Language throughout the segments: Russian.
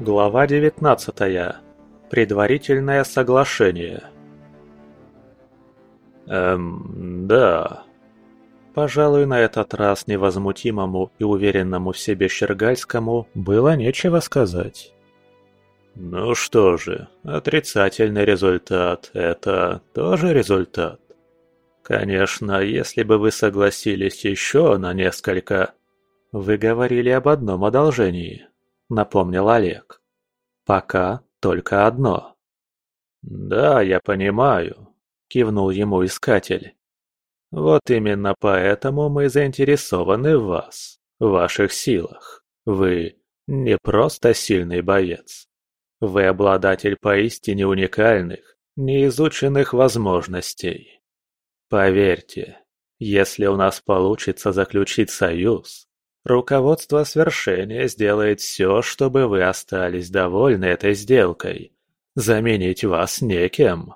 Глава 19. Предварительное соглашение. Эм, да. Пожалуй, на этот раз невозмутимому и уверенному в себе Щергальскому было нечего сказать. Ну что же, отрицательный результат – это тоже результат. Конечно, если бы вы согласились еще на несколько... Вы говорили об одном одолжении напомнил Олег. «Пока только одно». «Да, я понимаю», – кивнул ему искатель. «Вот именно поэтому мы заинтересованы в вас, в ваших силах. Вы не просто сильный боец. Вы обладатель поистине уникальных, неизученных возможностей. Поверьте, если у нас получится заключить союз, Руководство свершения сделает все, чтобы вы остались довольны этой сделкой. Заменить вас некем.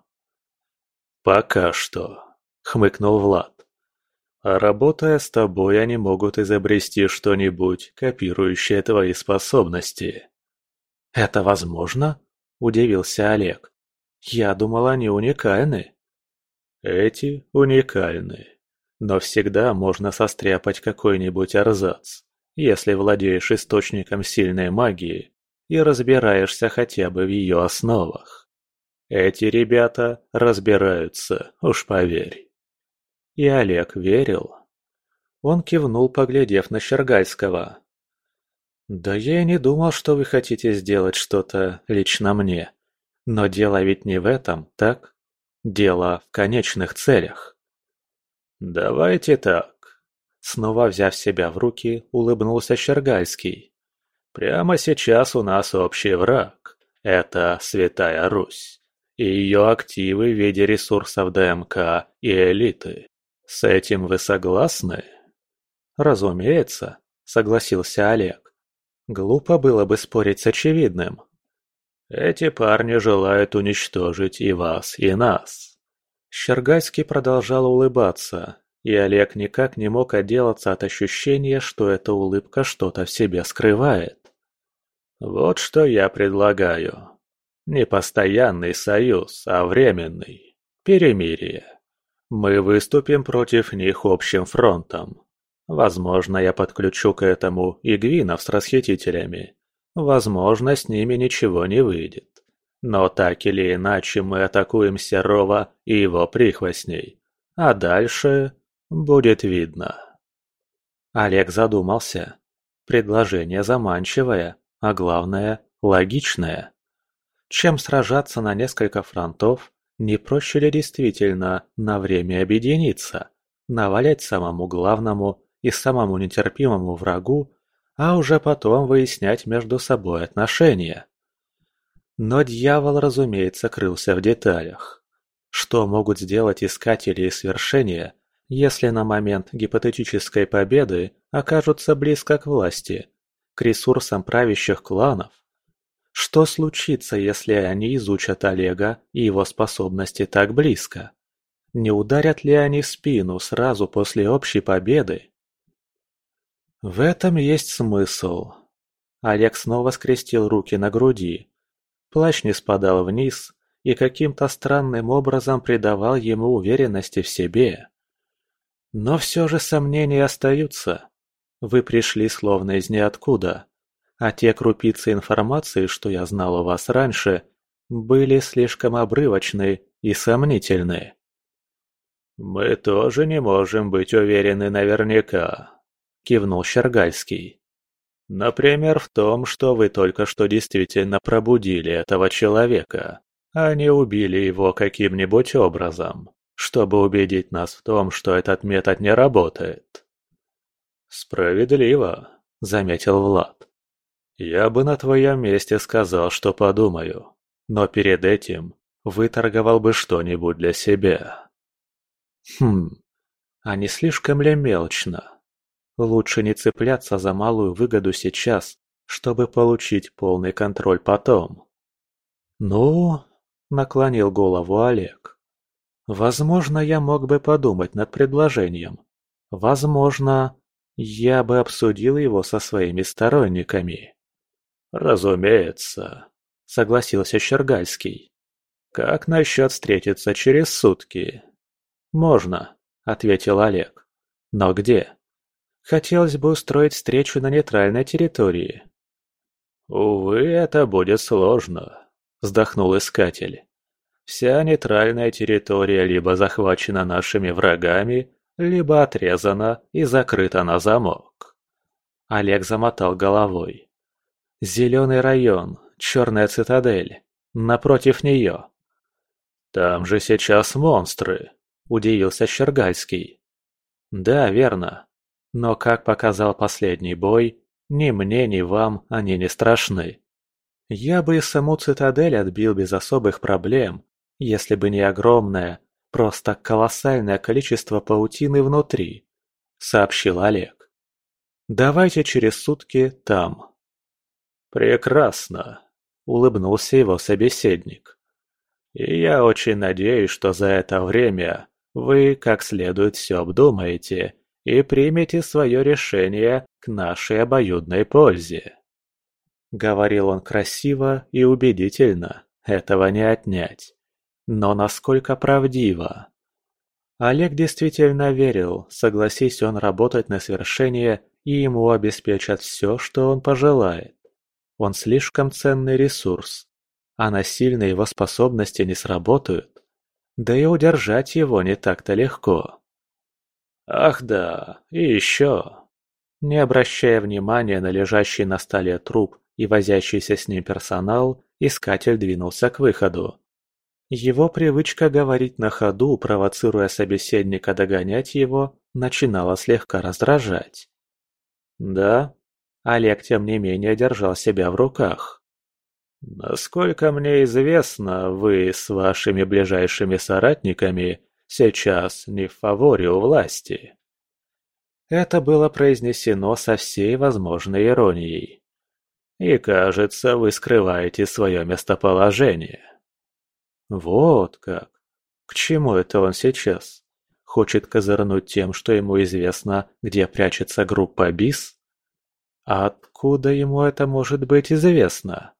«Пока что», — хмыкнул Влад. «А работая с тобой, они могут изобрести что-нибудь, копирующее твои способности». «Это возможно?» – удивился Олег. «Я думал, они уникальны». «Эти уникальны но всегда можно состряпать какой-нибудь арзац, если владеешь источником сильной магии и разбираешься хотя бы в ее основах. Эти ребята разбираются, уж поверь. И Олег верил. Он кивнул, поглядев на Щергальского. «Да я и не думал, что вы хотите сделать что-то лично мне. Но дело ведь не в этом, так? Дело в конечных целях». «Давайте так». Снова взяв себя в руки, улыбнулся Щергальский. «Прямо сейчас у нас общий враг. Это Святая Русь. И ее активы в виде ресурсов ДМК и элиты. С этим вы согласны?» «Разумеется», — согласился Олег. «Глупо было бы спорить с очевидным». «Эти парни желают уничтожить и вас, и нас. Щергальский продолжал улыбаться, и Олег никак не мог отделаться от ощущения, что эта улыбка что-то в себе скрывает. «Вот что я предлагаю. Не постоянный союз, а временный. Перемирие. Мы выступим против них общим фронтом. Возможно, я подключу к этому и Гвинов с расхитителями. Возможно, с ними ничего не выйдет. Но так или иначе мы атакуем Серова и его прихвостней. А дальше будет видно. Олег задумался. Предложение заманчивое, а главное – логичное. Чем сражаться на несколько фронтов, не проще ли действительно на время объединиться, навалять самому главному и самому нетерпимому врагу, а уже потом выяснять между собой отношения? Но дьявол, разумеется, крылся в деталях. Что могут сделать искатели и свершения, если на момент гипотетической победы окажутся близко к власти, к ресурсам правящих кланов? Что случится, если они изучат Олега и его способности так близко? Не ударят ли они в спину сразу после общей победы? В этом есть смысл. Олег снова скрестил руки на груди, Плащ не спадал вниз и каким-то странным образом придавал ему уверенности в себе. Но все же сомнения остаются. Вы пришли словно из ниоткуда, а те крупицы информации, что я знал о вас раньше, были слишком обрывочны и сомнительны. «Мы тоже не можем быть уверены наверняка», – кивнул Щергальский. Например, в том, что вы только что действительно пробудили этого человека, а не убили его каким-нибудь образом, чтобы убедить нас в том, что этот метод не работает. «Справедливо», — заметил Влад. «Я бы на твоем месте сказал, что подумаю, но перед этим выторговал бы что-нибудь для себя». «Хм, а не слишком ли мелочно?» Лучше не цепляться за малую выгоду сейчас, чтобы получить полный контроль потом. «Ну...» – наклонил голову Олег. «Возможно, я мог бы подумать над предложением. Возможно, я бы обсудил его со своими сторонниками». «Разумеется», — согласился Щергальский. «Как насчет встретиться через сутки?» «Можно», — ответил Олег. «Но где?» «Хотелось бы устроить встречу на нейтральной территории». «Увы, это будет сложно», — вздохнул Искатель. «Вся нейтральная территория либо захвачена нашими врагами, либо отрезана и закрыта на замок». Олег замотал головой. «Зеленый район, черная цитадель. Напротив нее». «Там же сейчас монстры», – удивился Щергальский. «Да, верно. Но, как показал последний бой, ни мне, ни вам они не страшны. Я бы и саму цитадель отбил без особых проблем, если бы не огромное, просто колоссальное количество паутины внутри», – сообщил Олег. «Давайте через сутки там». «Прекрасно», – улыбнулся его собеседник. «И я очень надеюсь, что за это время вы как следует все обдумаете и примете свое решение к нашей обоюдной пользе. Говорил он красиво и убедительно, этого не отнять. Но насколько правдиво? Олег действительно верил, согласись он работать на свершение, и ему обеспечат все, что он пожелает. Он слишком ценный ресурс, а насильно его способности не сработают. Да и удержать его не так-то легко. Ах да, и еще. Не обращая внимания на лежащий на столе труп и возящийся с ним персонал, искатель двинулся к выходу. Его привычка говорить на ходу, провоцируя собеседника догонять его, начинала слегка раздражать. Да, Олег тем не менее держал себя в руках. Насколько мне известно, вы с вашими ближайшими соратниками сейчас не в фаворе у власти. Это было произнесено со всей возможной иронией. И, кажется, вы скрываете свое местоположение. Вот как. К чему это он сейчас? Хочет козырнуть тем, что ему известно, где прячется группа БИС? А откуда ему это может быть известно?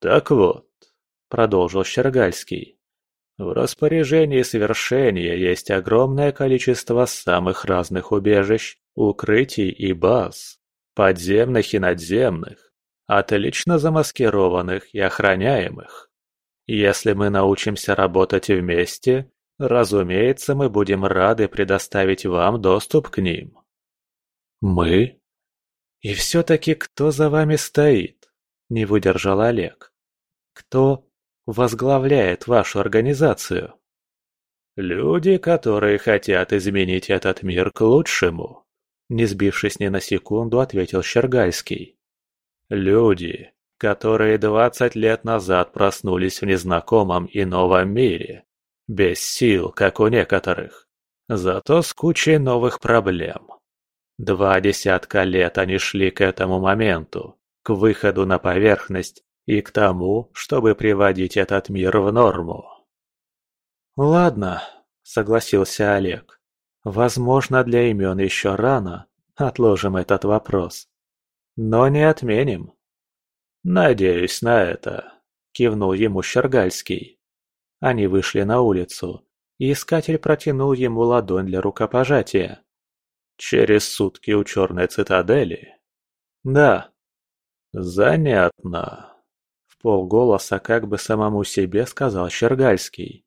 «Так вот», — продолжил Щергальский, — «в распоряжении совершения есть огромное количество самых разных убежищ, укрытий и баз, подземных и надземных, отлично замаскированных и охраняемых. Если мы научимся работать вместе, разумеется, мы будем рады предоставить вам доступ к ним». «Мы? И все-таки кто за вами стоит?» – не выдержал Олег. «Кто возглавляет вашу организацию?» «Люди, которые хотят изменить этот мир к лучшему», – не сбившись ни на секунду, ответил Щергальский. «Люди, которые двадцать лет назад проснулись в незнакомом и новом мире, без сил, как у некоторых, зато с кучей новых проблем. Два десятка лет они шли к этому моменту, к выходу на поверхность и к тому, чтобы приводить этот мир в норму. «Ладно», — согласился Олег. «Возможно, для имен еще рано. Отложим этот вопрос. Но не отменим». «Надеюсь на это», — кивнул ему Щергальский. Они вышли на улицу, и искатель протянул ему ладонь для рукопожатия. «Через сутки у Черной Цитадели?» «Да», «Занятно», — в полголоса как бы самому себе сказал Щергальский.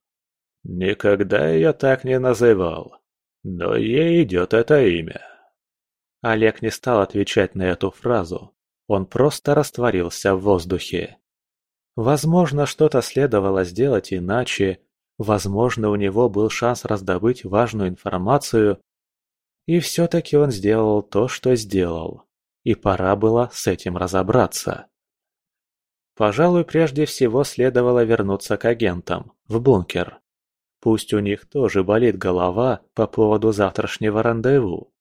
«Никогда ее так не называл, но ей идет это имя». Олег не стал отвечать на эту фразу, он просто растворился в воздухе. Возможно, что-то следовало сделать иначе, возможно, у него был шанс раздобыть важную информацию, и все-таки он сделал то, что сделал и пора было с этим разобраться. Пожалуй, прежде всего следовало вернуться к агентам, в бункер. Пусть у них тоже болит голова по поводу завтрашнего рандеву.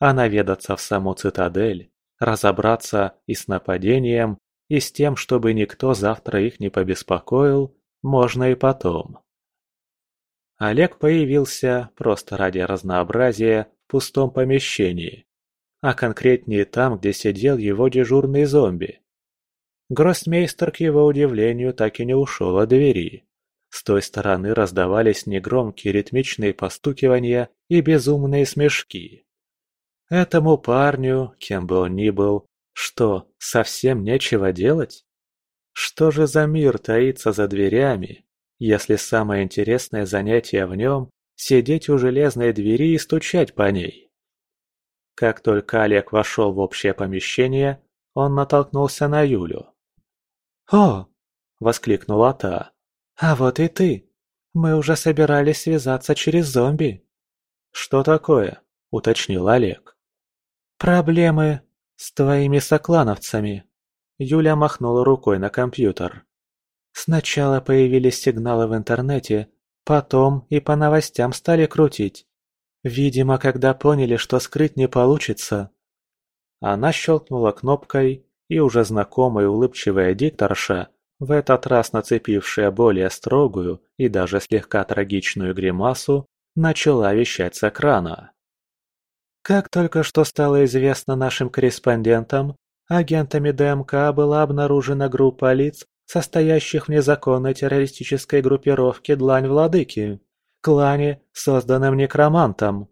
А наведаться в саму цитадель, разобраться и с нападением, и с тем, чтобы никто завтра их не побеспокоил, можно и потом. Олег появился, просто ради разнообразия, в пустом помещении, а конкретнее там, где сидел его дежурный зомби. Гроссмейстер, к его удивлению, так и не ушел от двери. С той стороны раздавались негромкие ритмичные постукивания и безумные смешки. Этому парню, кем бы он ни был, что, совсем нечего делать? Что же за мир таится за дверями, если самое интересное занятие в нем – сидеть у железной двери и стучать по ней? Как только Олег вошел в общее помещение, он натолкнулся на Юлю. «О!» – воскликнула та. «А вот и ты! Мы уже собирались связаться через зомби!» «Что такое?» – уточнил Олег. «Проблемы с твоими соклановцами!» Юля махнула рукой на компьютер. «Сначала появились сигналы в интернете, потом и по новостям стали крутить. Видимо, когда поняли, что скрыть не получится». Она щелкнула кнопкой, и уже знакомая улыбчивая дикторша в этот раз нацепившая более строгую и даже слегка трагичную гримасу, начала вещать с экрана. Как только что стало известно нашим корреспондентам, агентами ДМК была обнаружена группа лиц, состоящих в незаконной террористической группировке «Длань Владыки», клане, созданном некромантом.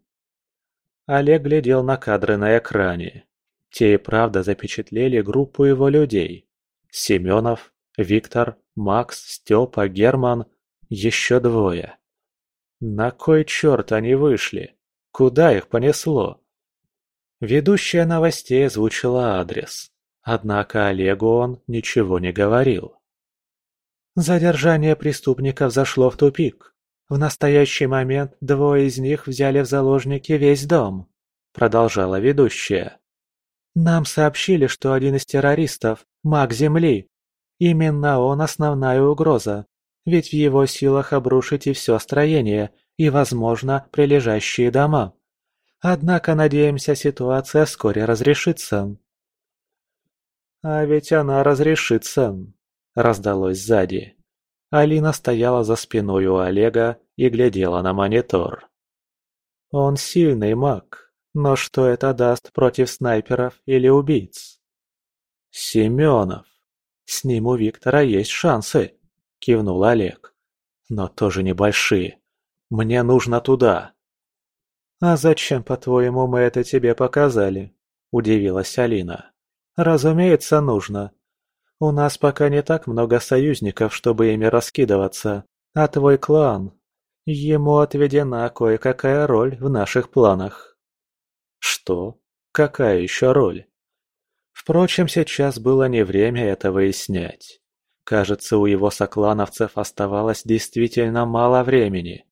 Олег глядел на кадры на экране. Те и правда запечатлели группу его людей. Семенов, Виктор, Макс, Степа, Герман, еще двое. На кой черт они вышли? Куда их понесло? Ведущая новостей озвучила адрес. Однако Олегу он ничего не говорил. Задержание преступников зашло в тупик. В настоящий момент двое из них взяли в заложники весь дом, продолжала ведущая. Нам сообщили, что один из террористов, маг Земли, Именно он основная угроза, ведь в его силах обрушить и все строение, и, возможно, прилежащие дома. Однако, надеемся, ситуация вскоре разрешится. «А ведь она разрешится», — раздалось сзади. Алина стояла за спиной у Олега и глядела на монитор. «Он сильный маг, но что это даст против снайперов или убийц?» «Семенов», «С ним у Виктора есть шансы», – кивнул Олег. «Но тоже небольшие. Мне нужно туда». «А зачем, по-твоему, мы это тебе показали?» – удивилась Алина. «Разумеется, нужно. У нас пока не так много союзников, чтобы ими раскидываться, а твой клан... Ему отведена кое-какая роль в наших планах». «Что? Какая еще роль?» Впрочем, сейчас было не время это выяснять. Кажется, у его соклановцев оставалось действительно мало времени.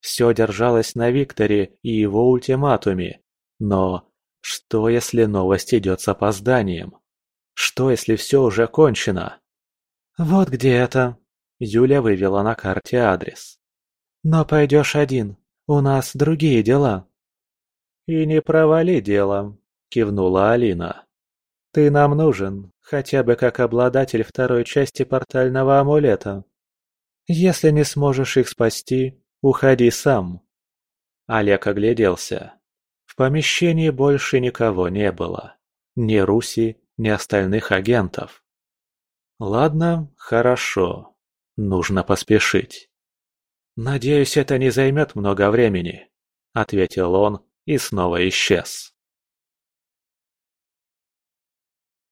Все держалось на Викторе и его ультиматуме. Но что, если новость идет с опозданием? Что, если все уже кончено? «Вот где это?» Юля вывела на карте адрес. «Но пойдешь один. У нас другие дела». «И не провали дело», — кивнула Алина. Ты нам нужен, хотя бы как обладатель второй части портального амулета. Если не сможешь их спасти, уходи сам». Олег огляделся. В помещении больше никого не было. Ни Руси, ни остальных агентов. Ладно, хорошо. Нужно поспешить. «Надеюсь, это не займет много времени», — ответил он и снова исчез.